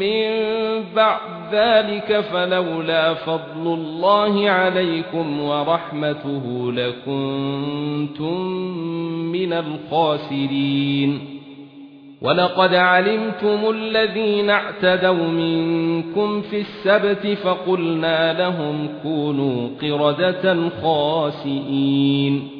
مِنْ بَعْدِ ذَلِكَ فَلَوْلَا فَضْلُ اللَّهِ عَلَيْكُمْ وَرَحْمَتُهُ لَكُنْتُمْ مِنَ الْخَاسِرِينَ. وَلَقَدْ عَلِمْتُمُ الَّذِينَ اعْتَدَوْا مِنكُمْ فِي السَّبْتِ فَقُلْنَا لَهُمْ كُونُوا قِرَدَةً خَاسِئِينَ.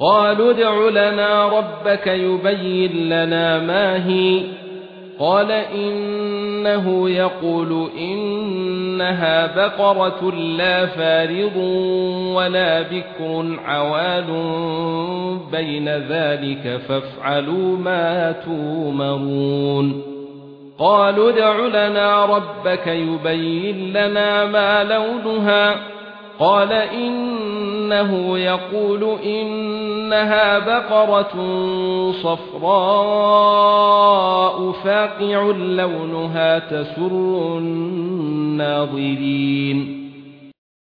قالوا ادع لنا ربك يبين لنا ما هي. قال إنه يقول إنها بقرة لا فارض ولا بكر عوال بين ذلك فافعلوا ما تومرون. قالوا ادع لنا ربك يبين لنا ما لونها. قال إنه يقول إنها بقرة صفراء فاقع لونها تسر الناظرين.